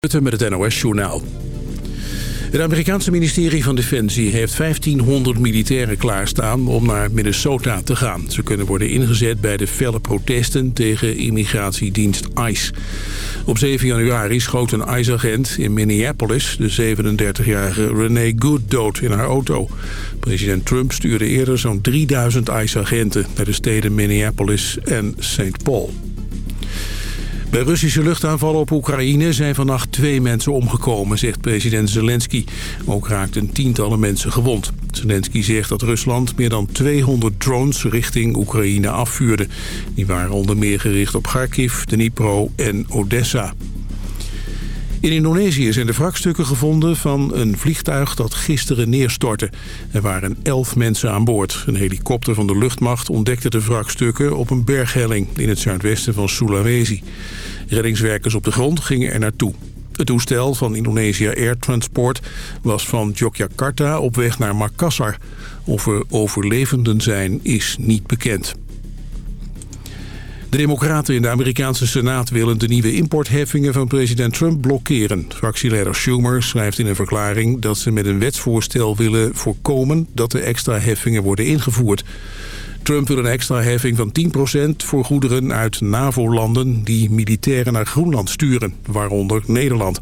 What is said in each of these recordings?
Met het NOS-journaal. Het Amerikaanse ministerie van Defensie heeft 1500 militairen klaarstaan om naar Minnesota te gaan. Ze kunnen worden ingezet bij de felle protesten tegen immigratiedienst ICE. Op 7 januari schoot een ICE-agent in Minneapolis de 37-jarige Renee Good dood in haar auto. President Trump stuurde eerder zo'n 3000 ICE-agenten naar de steden Minneapolis en St. Paul. Bij Russische luchtaanvallen op Oekraïne zijn vannacht twee mensen omgekomen, zegt president Zelensky. Ook raakten tientallen mensen gewond. Zelensky zegt dat Rusland meer dan 200 drones richting Oekraïne afvuurde. Die waren onder meer gericht op Kharkiv, Dnipro en Odessa. In Indonesië zijn de wrakstukken gevonden van een vliegtuig dat gisteren neerstortte. Er waren elf mensen aan boord. Een helikopter van de luchtmacht ontdekte de wrakstukken op een berghelling in het zuidwesten van Sulawesi. Reddingswerkers op de grond gingen er naartoe. Het toestel van Indonesia Air Transport was van Yogyakarta op weg naar Makassar. Of er overlevenden zijn is niet bekend. De democraten in de Amerikaanse Senaat willen de nieuwe importheffingen van president Trump blokkeren. Fractieleider Schumer schrijft in een verklaring dat ze met een wetsvoorstel willen voorkomen dat de extra heffingen worden ingevoerd. Trump wil een extra heffing van 10% voor goederen uit NAVO-landen die militairen naar Groenland sturen, waaronder Nederland.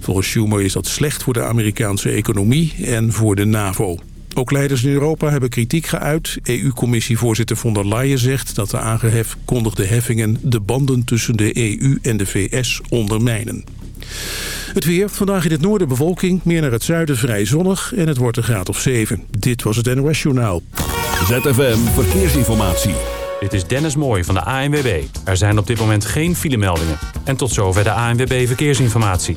Volgens Schumer is dat slecht voor de Amerikaanse economie en voor de NAVO. Ook leiders in Europa hebben kritiek geuit. EU-commissievoorzitter von der Leyen zegt dat de aangekondigde heffingen de banden tussen de EU en de VS ondermijnen. Het weer. Vandaag in het noorden bewolking, meer naar het zuiden vrij zonnig en het wordt een graad of 7. Dit was het NOS Journaal. ZFM Verkeersinformatie. Dit is Dennis Mooij van de ANWB. Er zijn op dit moment geen filemeldingen. En tot zover de ANWB Verkeersinformatie.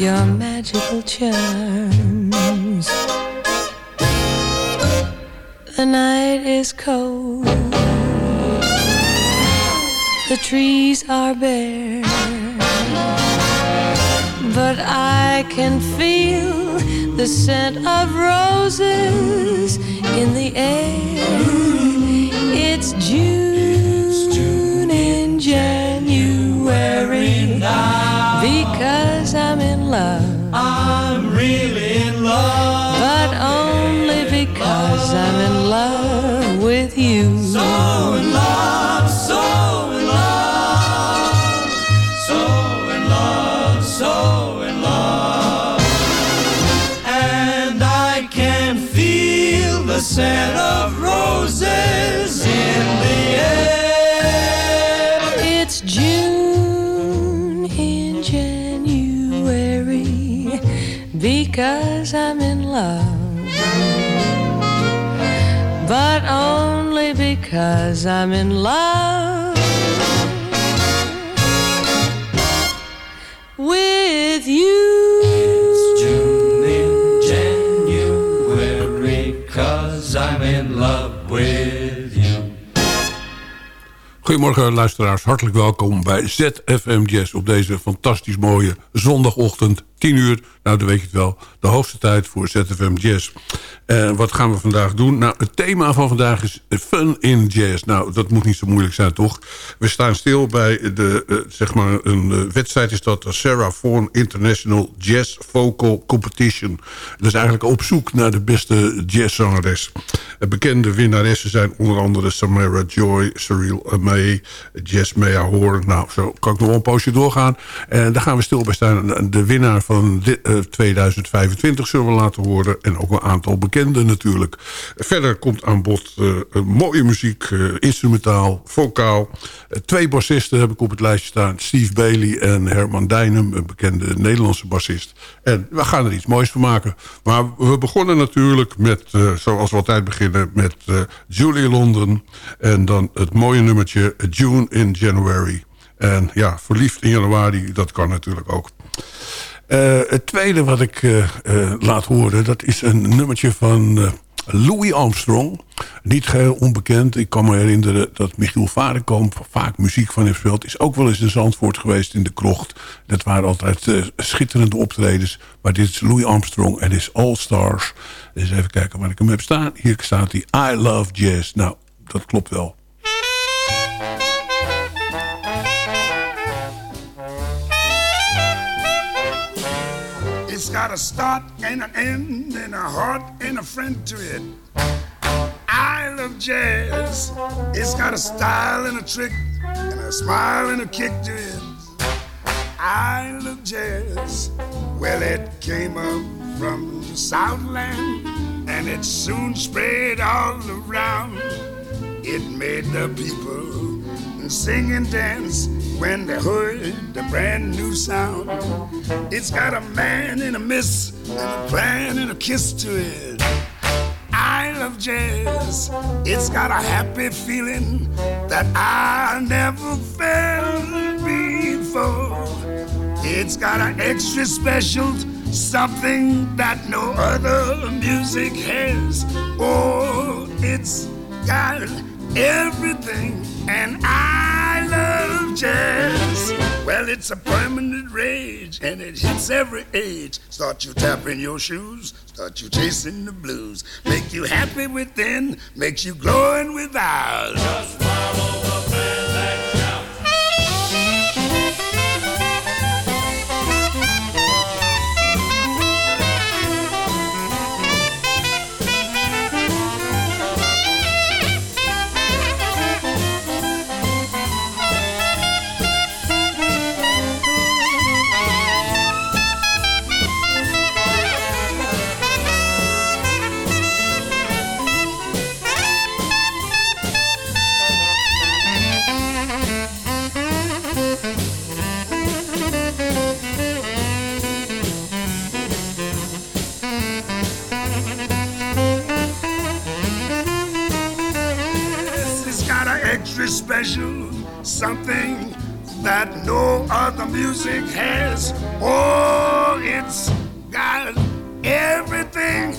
Your magical charms. The night is cold, the trees are bare, but I can feel the scent of roses in the air. Because I'm in love with you. June in January, cause I'm in love with you. Goedemorgen luisteraars, hartelijk welkom bij ZFM Jazz op deze fantastisch mooie zondagochtend, 10 uur. Nou, dan weet je het wel, de hoogste tijd voor ZFM Jazz. En wat gaan we vandaag doen? Nou, het thema van vandaag is fun in jazz. Nou, dat moet niet zo moeilijk zijn, toch? We staan stil bij de, uh, zeg maar, een uh, wedstrijd is dat de Sarah Vaughan International Jazz Vocal Competition. Is eigenlijk op zoek naar de beste jazzzangeres. Bekende winnaressen zijn onder andere Samara Joy, Cyril May, Jazz Mea Hoorn. Nou, zo kan ik nog wel een poosje doorgaan. En daar gaan we stil bij staan. De winnaar van dit, uh, 2025 zullen we laten horen. En ook een aantal bekenden natuurlijk. Verder komt aan bod uh, mooie muziek, uh, instrumentaal, vocaal. Twee bassisten heb ik op het lijstje staan. Steve Bailey en Herman Dijnem, een bekende Nederlandse bassist. En we gaan er iets moois van maken. Maar we begonnen natuurlijk met, zoals we altijd beginnen... met Julie London en dan het mooie nummertje June in January. En ja, verliefd in januari, dat kan natuurlijk ook. Uh, het tweede wat ik uh, uh, laat horen, dat is een nummertje van Louis Armstrong. Niet geheel onbekend. Ik kan me herinneren dat Michiel Varenkamp vaak muziek van heeft gespeeld. Is ook wel eens in Zandvoort geweest in de krocht. Dat waren altijd schitterende optredens. Maar dit is Louis Armstrong en is All Stars. Dus even kijken waar ik hem heb staan. Hier staat hij. I Love Jazz. Nou, dat klopt wel. Got a start and an end and a heart and a friend to it. I love jazz. It's got a style and a trick and a smile and a kick to it. I love jazz. Well, it came up from the Southland and it soon spread all around. It made the people sing and dance when they heard the brand new sound. It's got a man and a miss, and a plan and a kiss to it. I love jazz. It's got a happy feeling that I never felt before. It's got an extra special something that no other music has. Oh, it's got everything, and I love jazz. Well, it's a permanent rage, and it hits every age. Start you tapping your shoes, start you chasing the blues. Make you happy within, makes you glowing without. Something that no other music has. Oh, it's got everything,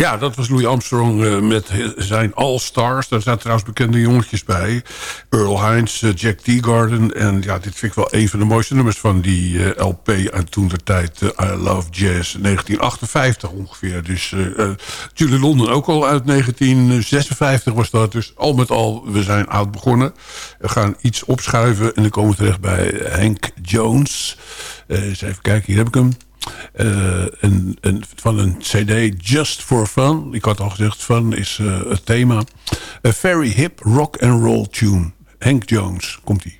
Ja, dat was Louis Armstrong uh, met zijn All-Stars. Daar zaten trouwens bekende jongetjes bij. Earl Hines, uh, Jack Teagarden. En ja, dit vind ik wel een van de mooiste nummers van die uh, LP... aan toen de tijd I Love Jazz, 1958 ongeveer. Dus Julie London ook al uit 1956 was dat. Dus al met al, we zijn oud begonnen. We gaan iets opschuiven en dan komen we terecht bij Hank Jones. eens even kijken, hier heb ik hem. Een, van een cd Just for Fun. Ik had al gezegd, fun is uh, het thema. A very hip rock and roll tune. Hank Jones, komt-ie. you'll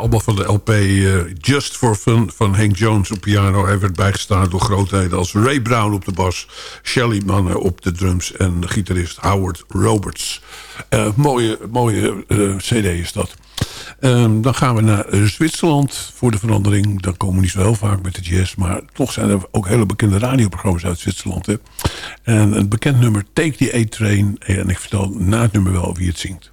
allemaal van de LP eh, Just for Fun van Hank Jones op piano. Hij werd bijgestaan door grootheden als Ray Brown op de bas... Shelly Mannen op de drums en de gitarist Howard Roberts. Eh, mooie mooie eh, cd is dat. Ehm, dan gaan we naar Zwitserland voor de verandering. Dan komen we niet zo heel vaak met de jazz. Maar toch zijn er ook hele bekende radioprogramma's uit Zwitserland. En een bekend nummer, Take the A-Train. En ik vertel na het nummer wel wie het zingt.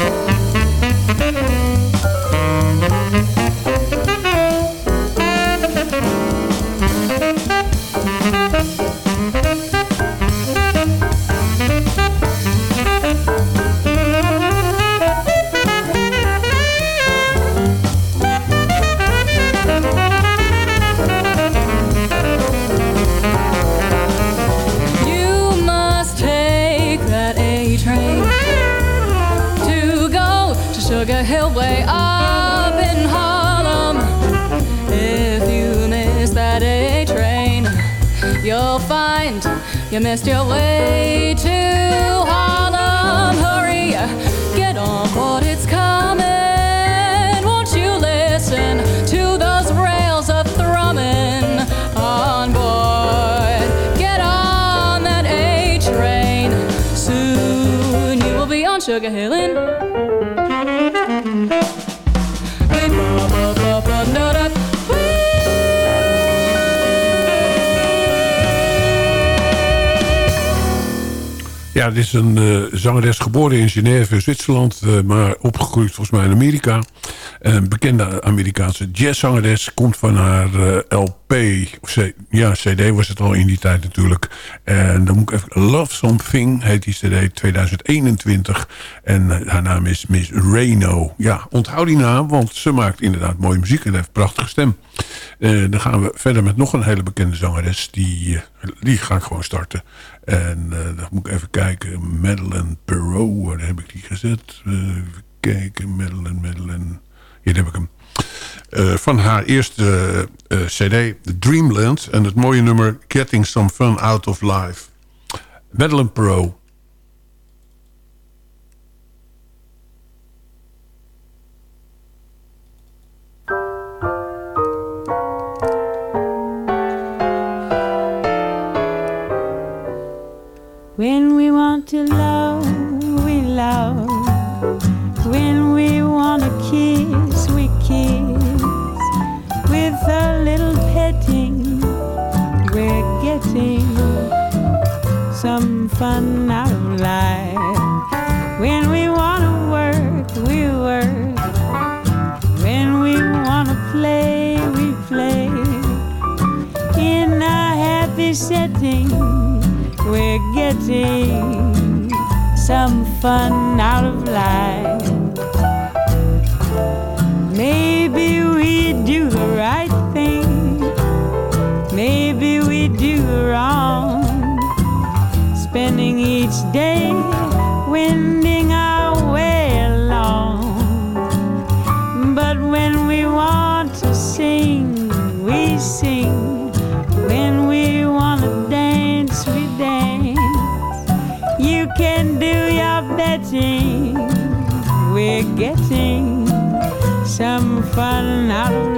is een uh, zangeres geboren in Genève, Zwitserland... Uh, maar opgegroeid volgens mij in Amerika. Een bekende Amerikaanse jazzzangeres. Komt van haar uh, LP, of ja, CD was het al in die tijd natuurlijk. En dan moet ik even... Love Something heet die CD 2021. En haar naam is Miss Reno. Ja, onthoud die naam, want ze maakt inderdaad mooie muziek... en heeft een prachtige stem. Dan gaan we verder met nog een hele bekende zangeres. Die, die ga ik gewoon starten. En uh, dan moet ik even kijken. Madeleine Perrault, waar heb ik die gezet? Uh, even kijken, Madeleine, Madeleine. Hier heb ik hem. Uh, van haar eerste cd, Dreamland. En het mooie nummer Getting Some Fun Out of Life. Madeleine Perrault. When we want to love, we love. When we want to kiss, we kiss. With a little petting, we're getting some fun out of life. When we want to work, we work. When we want to play, we play. In a happy setting getting some fun out of life. Maybe we do the right thing, maybe we do wrong. Spending each day wending some fun out of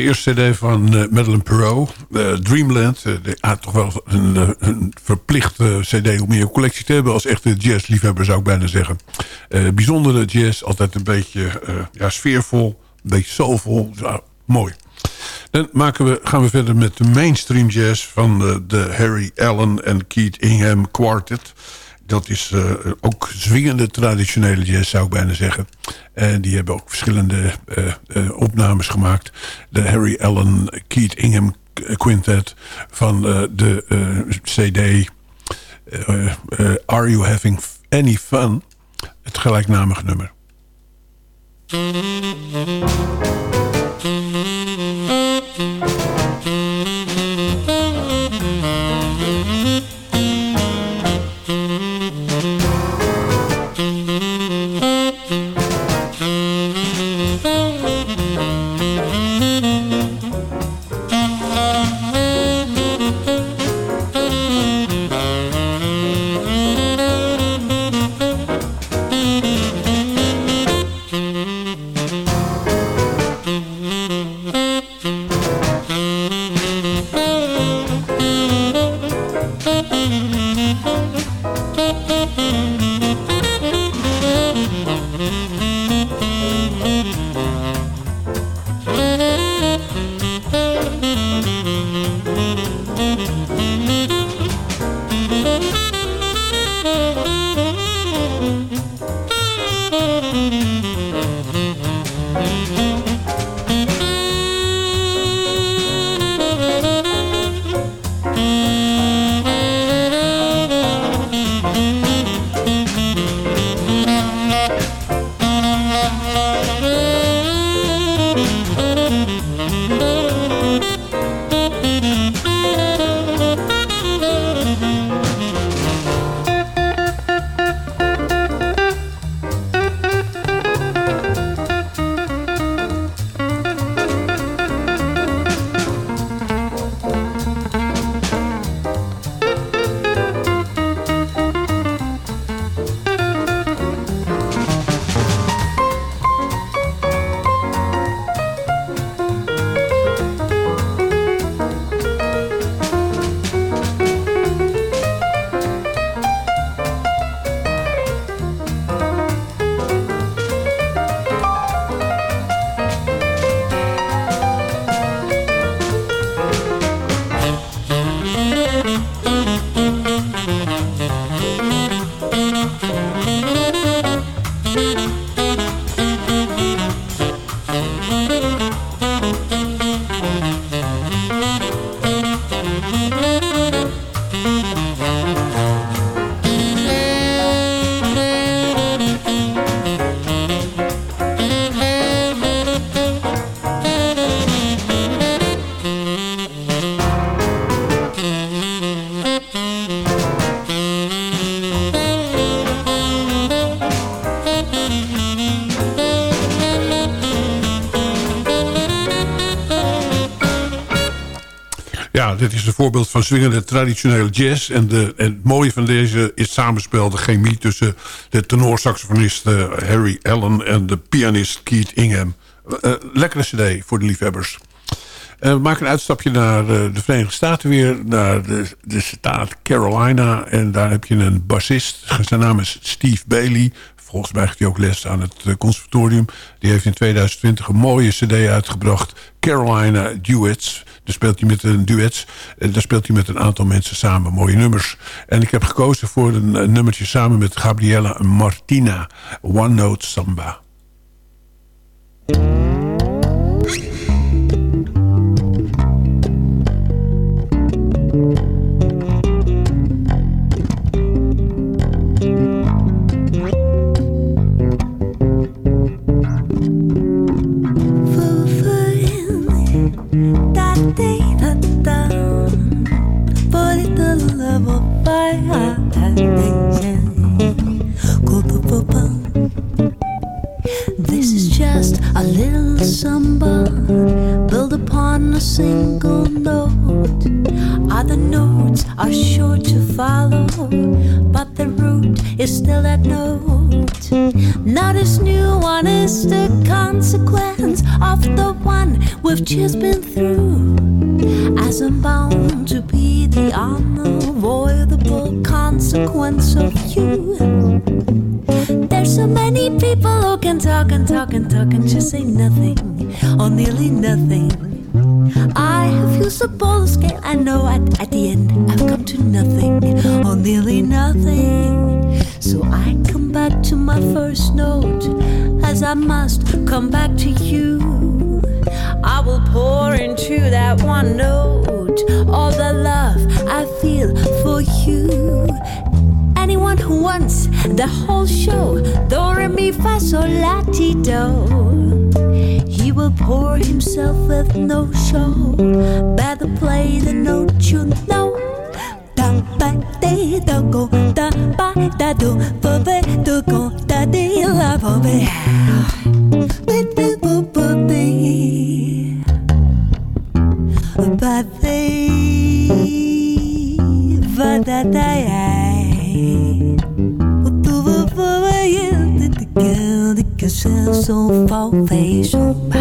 de eerste cd van uh, Madeleine Perrault. Uh, Dreamland. Uh, de, ah, toch wel een, verplichte cd om in collectie te hebben... als echte jazzliefhebber zou ik bijna zeggen. bijzondere jazz, altijd een beetje ja, sfeervol. Een beetje soulvol. Ja, mooi. Dan maken we, gaan we verder met de mainstream jazz... van de, de Harry Allen en Keith Ingham Quartet Dat is eh, ook zwingende traditionele jazz, zou ik bijna zeggen. En die hebben ook verschillende eh, eh, opnames gemaakt. De Harry Allen Keith Ingham Quintet van de CD Are You Having Any Fun? Het gelijknamige nummer. Voorbeeld van swingende traditionele jazz. En, de, en het mooie van deze is samenspel, de chemie... tussen de tenorsaxofonist eh, Harry Allen en de pianist Keith Ingham. Eh, lekkere cd voor de liefhebbers. Eh, we maken een uitstapje naar de Verenigde Staten weer. Naar de, de staat Carolina. En daar heb je een bassist. Zijn naam is Steve Bailey. Volgens mij geeft hij ook les aan het eh, conservatorium. Die heeft in 2020 een mooie cd uitgebracht. Carolina Duets. Daar speelt hij met een duets. Daar speelt hij met een aantal mensen samen mooie nummers. En ik heb gekozen voor een, een nummertje samen met Gabriella Martina. One Note Samba. Samba built upon a single note. Other notes are sure to follow, but the root is still that note. Now this new one is the consequence of the one we've just been through. As I'm bound to be the unavoidable consequence of you. So many people who can talk and talk and talk and just say nothing or nearly nothing. I have used a polar scale. I know at, at the end I've come to nothing or nearly nothing. So I come back to my first note, as I must come back to you. I will pour into that one note all the love I feel for you. Anyone who wants the whole show, do re mi fa sol la ti do. He will pour himself with no show. Better play the note you know. Da ba de do go da ba da do ba be do go da de la ba be. Be be bo bo be. Ba be va da da ai. 是手放飞手吧。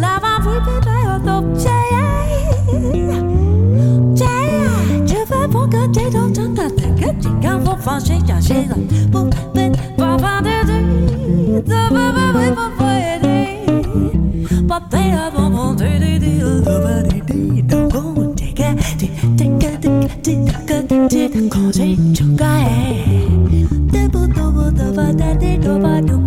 là ba vui bé trái ở tộc trái trái chưa phải bỏ cơ trái đó chẳng là thành cách chỉ cần vô phong sẽ trả sẽ là một bên và ba đứa đi giờ ba ba với ba vui đi bắt tay là bỏ bỏ đi đi đi giờ ba đi đi đâu có một trái cái thì trái cái thì trái cái thì trái có trái chẳng cái do va do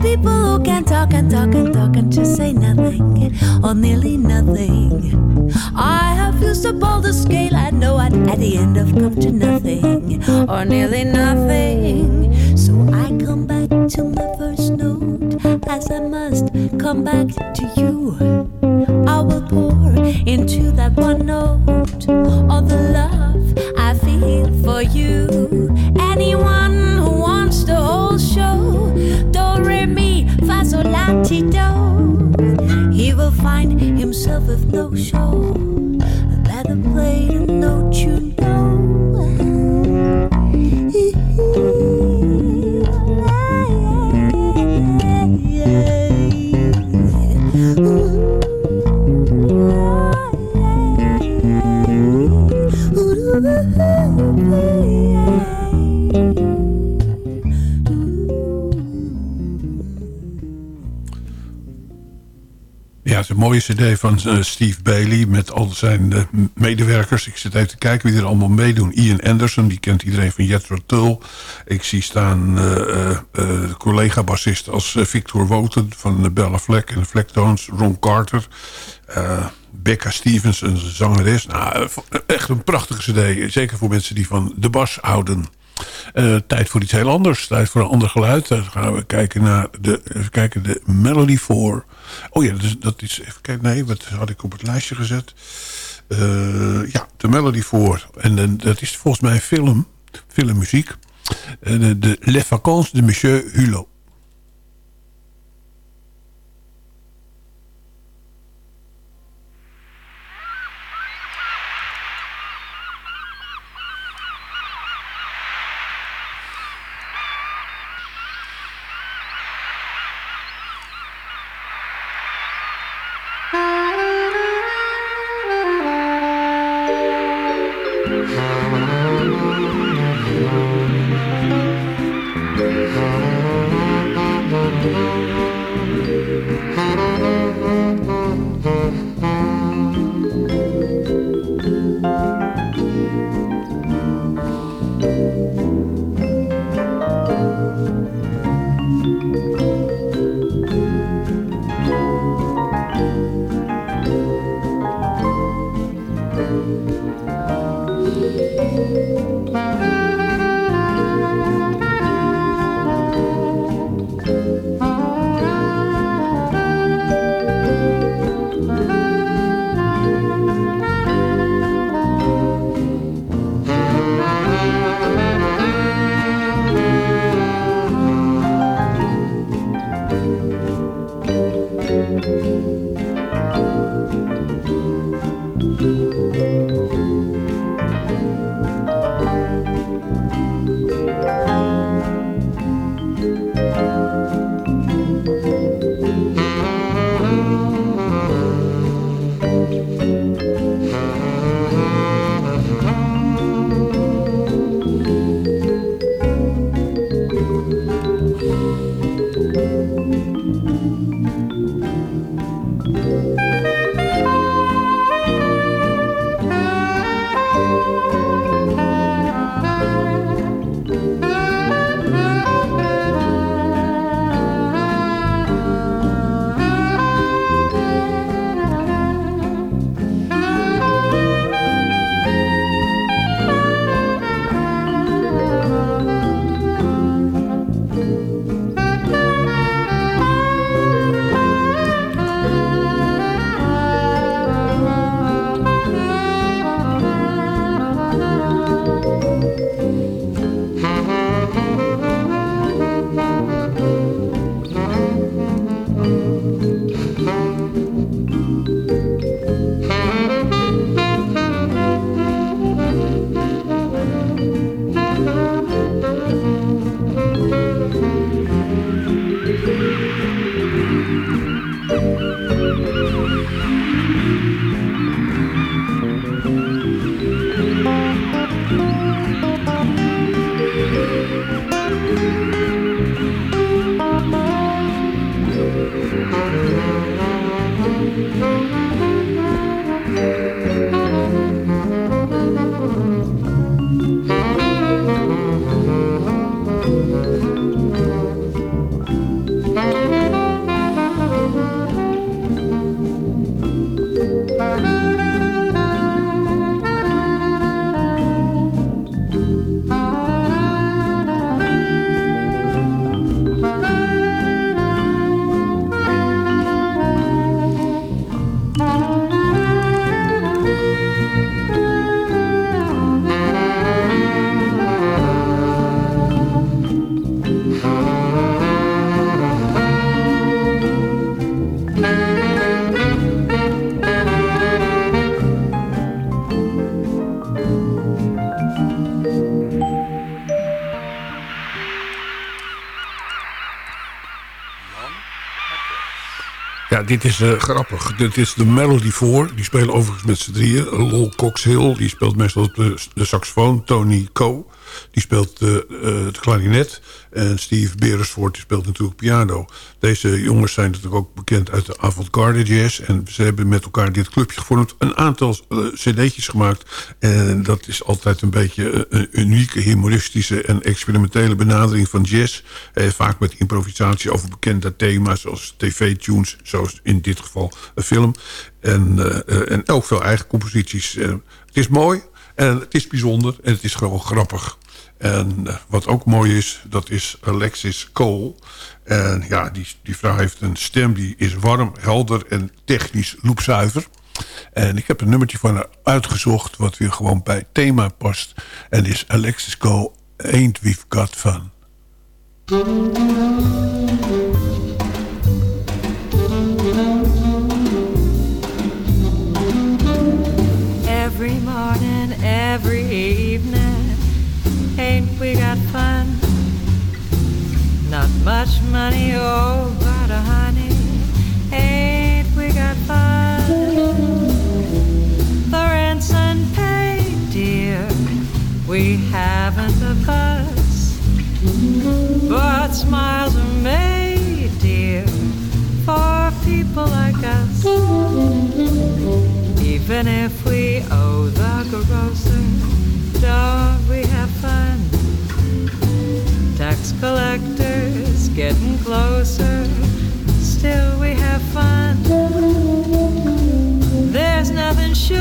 people who can talk and talk and talk and just say nothing or nearly nothing. I have used up all the scale I know I'd at the end have come to nothing or nearly nothing. So I come back to my first note as I must come back to you. I will pour into that one note all the love I feel for you. Anyone so solatido, he will find himself with no show. a better play than no tune. Een mooie cd van eh, Steve Bailey met al zijn eh, medewerkers. Ik zit even te kijken wie er allemaal meedoen. Ian Anderson, die kent iedereen van Jethro Tull. Ik zie staan eh, collega-bassist als Victor Woten van uh, Bella Fleck en de Flecktones. Ron Carter. Becca Stevens, een zangeres. Nou, echt een prachtige cd. Zeker voor mensen die van de bas houden. Eh, tijd voor iets heel anders. Tijd voor een ander geluid. Dan gaan we kijken naar de, kijken, de Melody 4. Oh ja, dat is, even kijken. Nee, wat had ik op het lijstje gezet? Eh, ja, de Melody 4. En eh, dat is volgens mij film, filmmuziek. De, de Les Vacances de Monsieur Hulot. Dit is eh, grappig. Dit is de Melody 4. Die spelen overigens met z'n drieën. Lol Cox Hill, die speelt meestal op de, de saxofoon. Tony Coe, die speelt uh, het klarinet. En Steve Beresford, die speelt natuurlijk piano. Deze jongens zijn natuurlijk ook bekend uit de avant-garde jazz. En ze hebben met elkaar dit clubje gevormd. Een aantal cd'tjes gemaakt. En dat is altijd een beetje een unieke, humoristische en experimentele benadering van jazz. vaak met improvisatie over bekende thema's zoals tv-tunes. Zoals in dit geval een film. En, en ook veel eigen composities. het is mooi en het is bijzonder en het is gewoon grappig. En wat ook mooi is, dat is Alexis Cole. En ja, die, die vrouw heeft een stem die is warm, helder en technisch loepzuiver. En ik heb een nummertje van haar uitgezocht... wat weer gewoon bij thema past. En is Alexis Cole, Ain't We've Got Fun. Every morning, every evening fun? Not much money, oh, but a honey Ain't we got fun? The rent's unpaid, dear We haven't a fuss But smiles are made, dear For people like us Even if we owe the grocer Don't we have fun? Collectors getting closer. Still we have fun. There's nothing sure.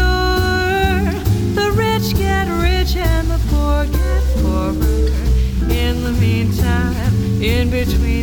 The rich get rich and the poor get poorer. In the meantime, in between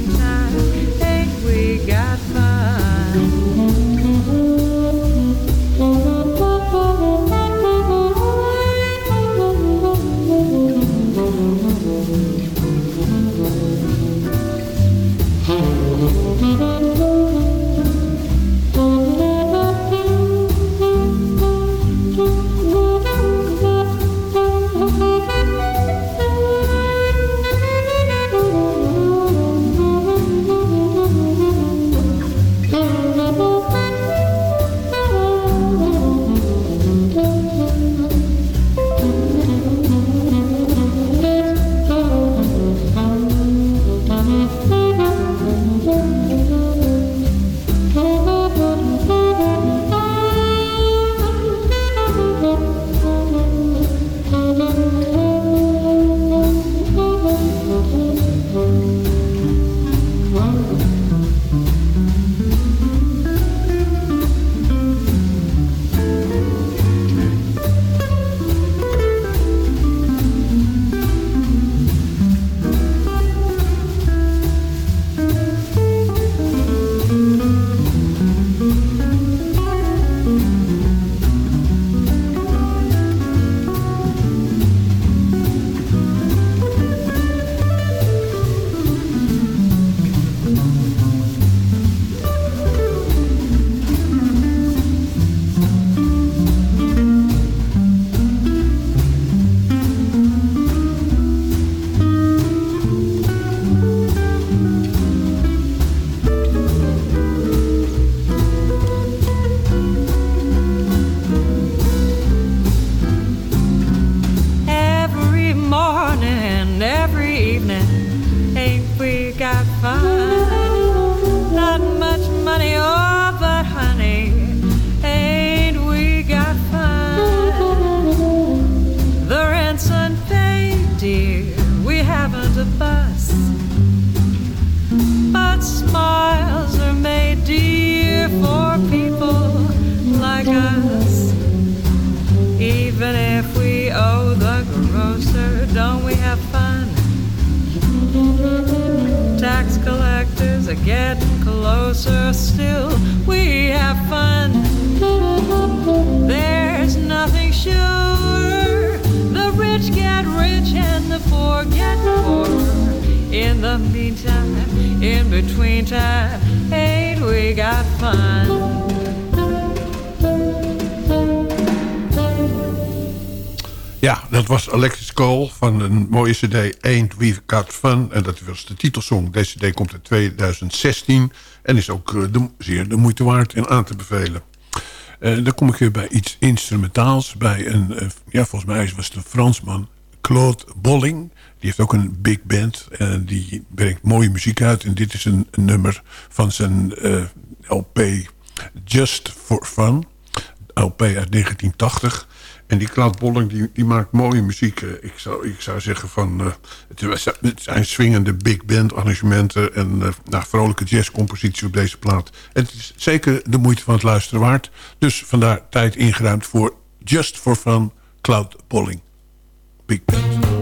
cd Ain't We've Got Fun. En dat was de titelsong. Deze cd komt in 2016 en is ook eh, zeer de moeite waard en aan te bevelen. Eh, dan kom ik weer bij iets instrumentaals. Bij een, eh, ja, volgens mij was het een Fransman, Claude Bolling. Die heeft ook een big band en die brengt mooie muziek uit. En dit is een, nummer van zijn eh, LP Just for Fun. LP uit 1980. En die Claude Bolling die, die maakt mooie muziek. Eh, Ik zou, ik zou zeggen van... eh, het, zijn swingende big band arrangementen... en eh, nou, vrolijke jazzcomposities op deze plaat. En het is zeker de moeite van het luisteren waard. Dus vandaar tijd ingeruimd voor Just for Fun Cloud Bolling. Big band.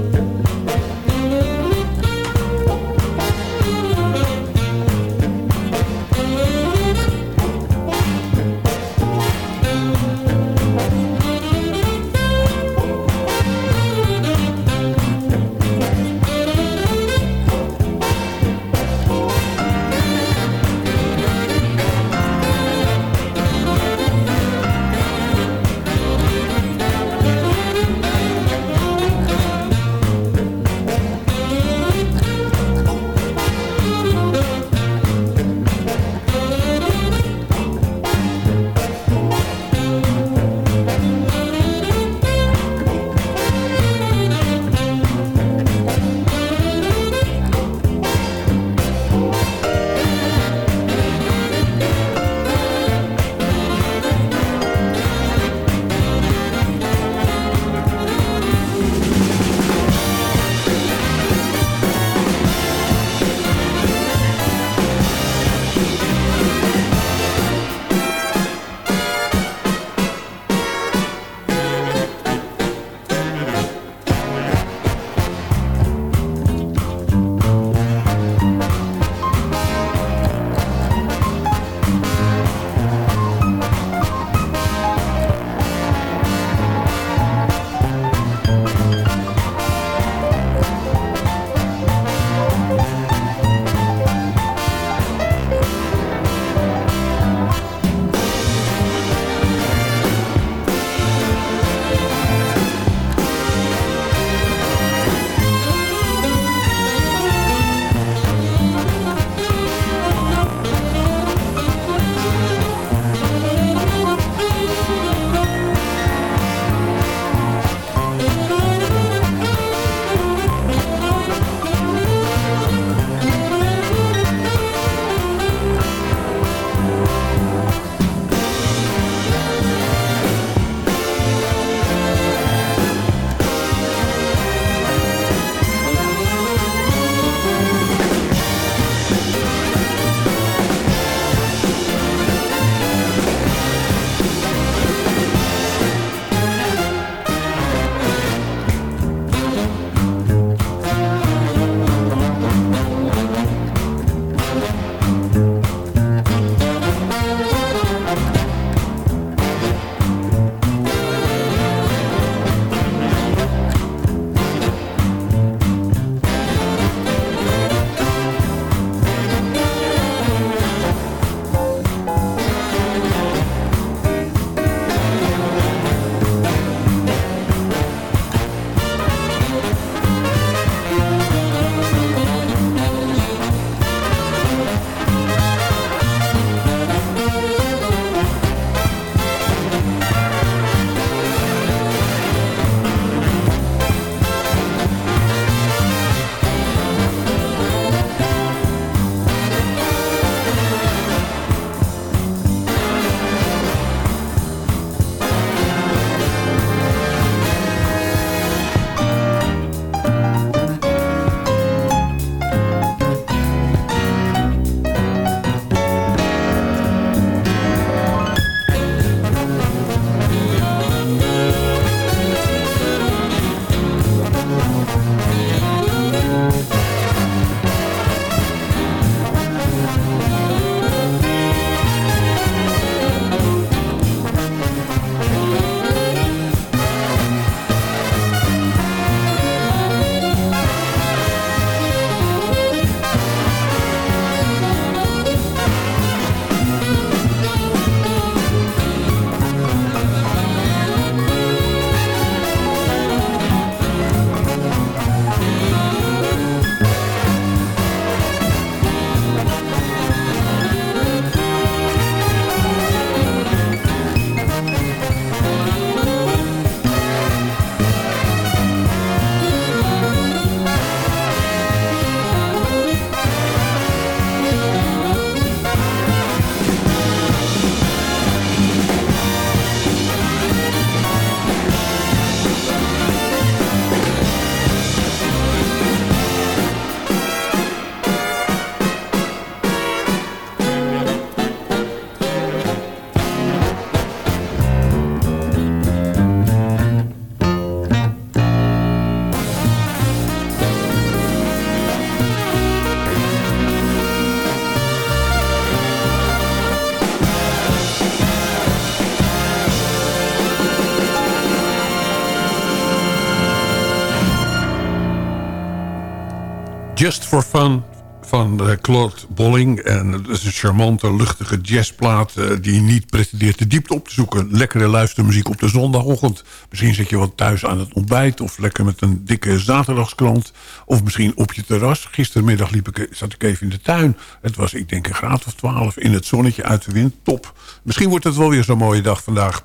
For Fun van eh, Claude Bolling. En dat is een charmante, luchtige jazzplaat... eh, die niet pretendeert de diepte op te zoeken. Lekkere luistermuziek op de zondagochtend. Misschien zit je wat thuis aan het ontbijt... of lekker met een dikke zaterdagskrant. Of misschien op je terras. Gistermiddag liep ik, zat ik even in de tuin. Het was, ik denk, een graad of twaalf in het zonnetje uit de wind. Top. Misschien wordt het wel weer zo'n mooie dag vandaag.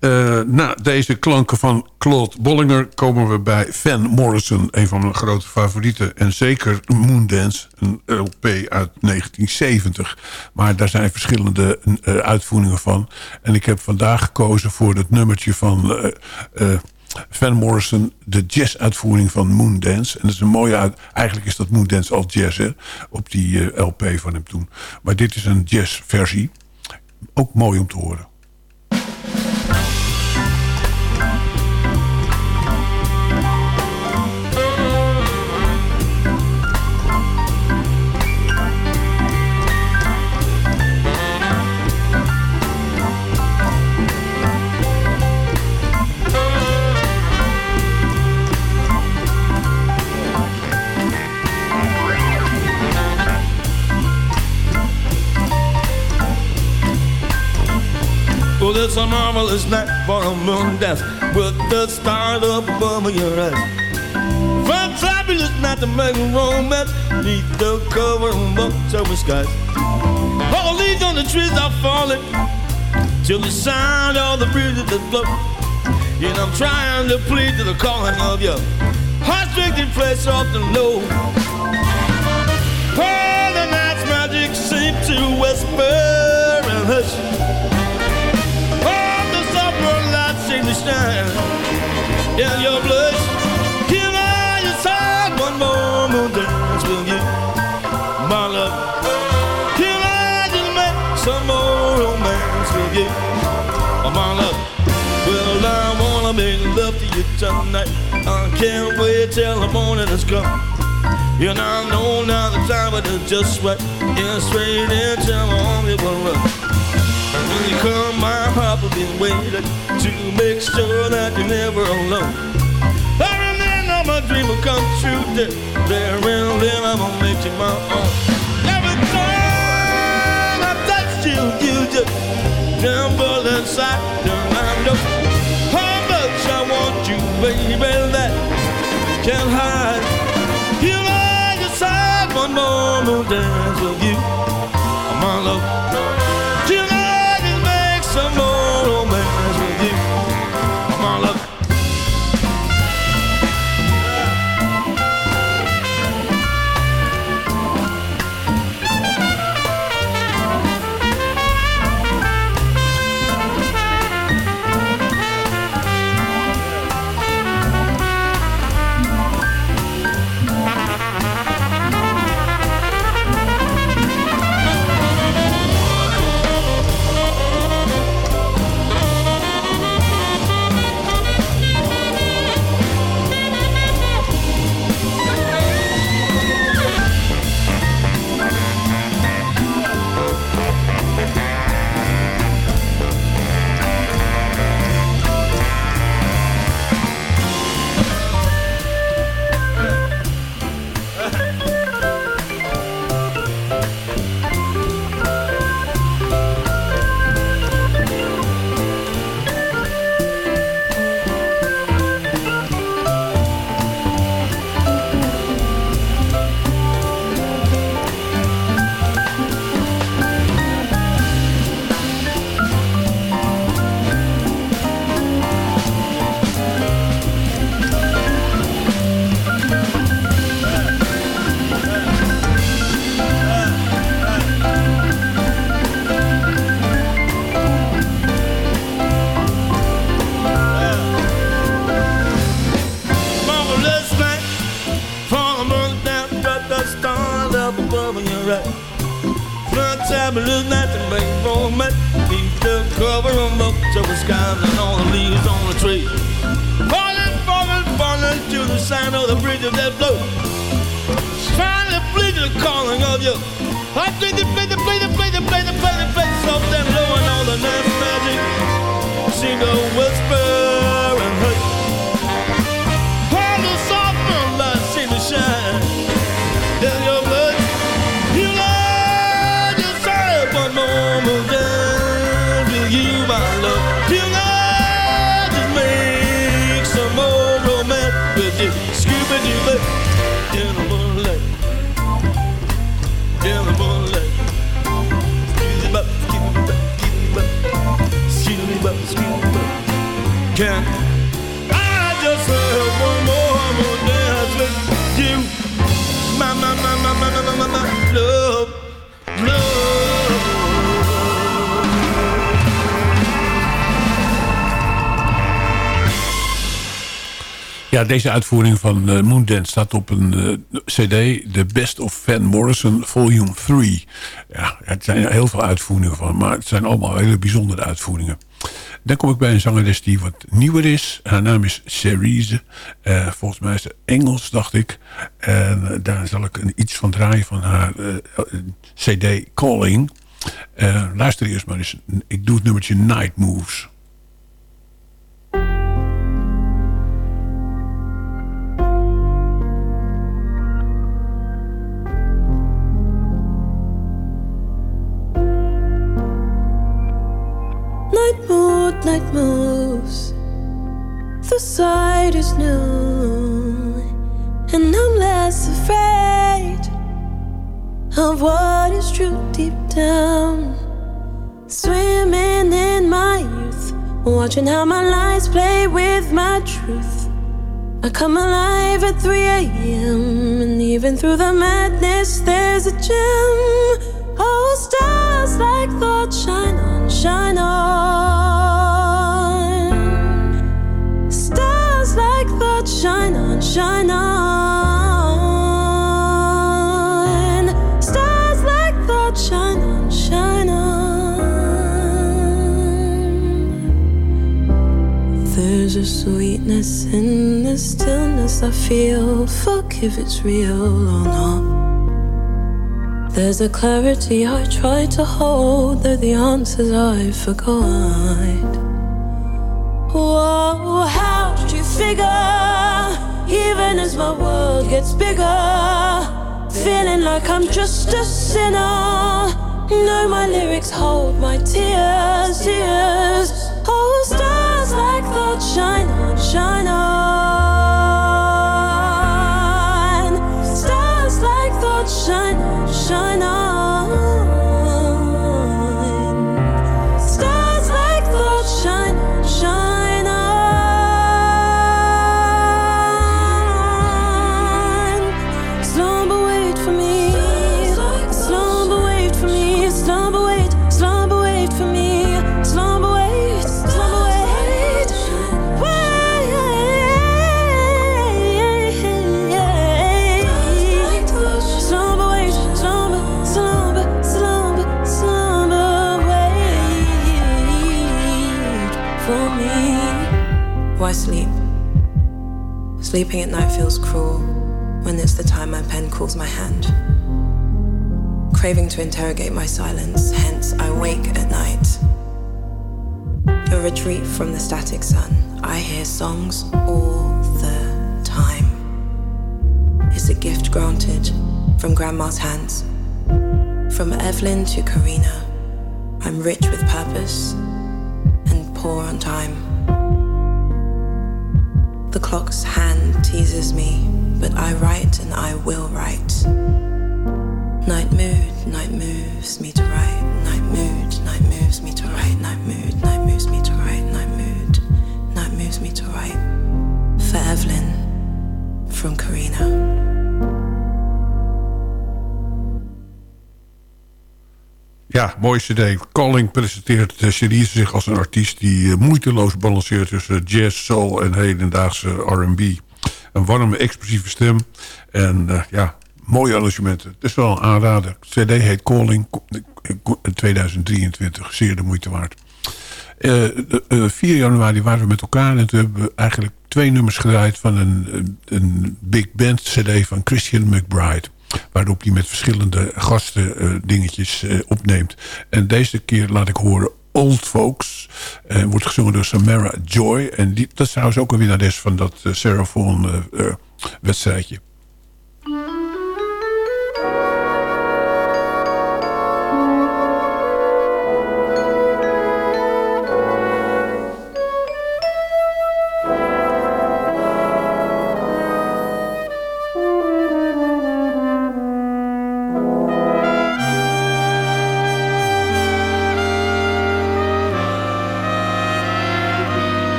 Eh, na deze klanken van Claude Bollinger komen we bij Van Morrison. Een van mijn grote favorieten. En zeker Moondance, een LP uit 1970. Maar daar zijn verschillende eh, uitvoeringen van. En ik heb vandaag gekozen voor het nummertje van... eh, eh, Van Morrison, de jazz-uitvoering van Moondance. En dat is een mooie uit. Eigenlijk is dat Moondance al jazz, hè? Op die LP van hem toen. Maar dit is een jazz-versie. Ook mooi om te horen. It's a marvelous night for a moon dance with the stars above your eyes. Fantabulous night to make a romance neath the cover of October skies. All the leaves on the trees are falling till the sound of the breezes that blow. And I'm trying to plead to the calling of your heart-stricken flesh soft and low. Oh, the night's magic seems to whisper and hush. Shine in your blush. Here I inside one more moon dance with you, my love. Here I just make some more romance with you, oh, my love. Well, I wanna make love to you tonight. I can't wait till the morning has come. And I know now the time, but it's just right. Yeah, straight into my arms it will run. When you come, my will be waiting to make sure that you're never alone. I remember my dream will come true. There, and then I'm gonna make you my own. Every time I touch you, you just tremble inside. And I know how much I want you, baby. That can't hide. You I decide one more moon dance with you, my love. Deze uitvoering van uh, Moondance staat op een eh, cd... The Best of Van Morrison Volume 3. Ja, het zijn heel veel uitvoeringen van... maar het zijn allemaal hele bijzondere uitvoeringen. Dan kom ik bij een zangeres die wat nieuwer is. Haar naam is Cerise. Uh, volgens mij is ze Engels, dacht ik. En daar zal ik een, iets van draaien van haar cd Calling. luister eerst maar eens. Ik doe het nummertje Night Moves. Mood, night moves. The sight is new, and I'm less afraid of what is true deep down. Swimming in my youth, watching how my lies play with my truth. I come alive at 3 a.m., and even through the madness, there's a gem. Oh, stars like thought shine on, shine on. Stars like thought shine on, shine on. Stars like thought shine on, shine on. There's a sweetness in the stillness I feel. Fuck if it's real or not. There's a clarity I try to hold, though the answers I forgot. Whoa, how did you figure? Even as my world gets bigger, feeling like I'm just a sinner. No, my lyrics hold my tears, tears. Oh, stars like that shine on, shine on. Sleeping at night feels cruel when it's the time my pen calls my hand. Craving to interrogate my silence, hence I wake at night. A retreat from the static sun, I hear songs all the time. It's a gift granted from Grandma's hands. From Evelyn to Karina, I'm rich with purpose and poor on time. The clock's hand teases me, but I write and I will write. Night mood, night moves me to write. Night mood, night moves me to write. Night mood, night moves me to write. Night mood, night moves me to write. For Evelyn, from Karina. Ja, mooie cd. Calling presenteert uh, Cherise zich als een artiest... die uh, moeiteloos balanceert tussen jazz, soul en hedendaagse R&B. Een warme, expressieve stem. En uh, ja, mooie arrangementen. Het is wel een aanrader. De cd heet Calling 2023. Zeer de moeite waard. 4 januari waren we met elkaar... en toen hebben we eigenlijk twee nummers gedraaid... van een, een big band cd van Christian McBride waarop hij met verschillende gasten dingetjes opneemt. En deze keer laat ik horen Old Folks. Uh, wordt gezongen door Samara Joy. En die, dat is trouwens ook een winnares van dat uh, wedstrijdje.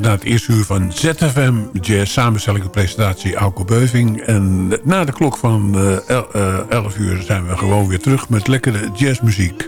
Na het eerste uur van ZFM Jazz. Samenstelling en presentatie Beuving. En na de klok van eh, 11 eh, uur zijn we gewoon weer terug met lekkere jazzmuziek.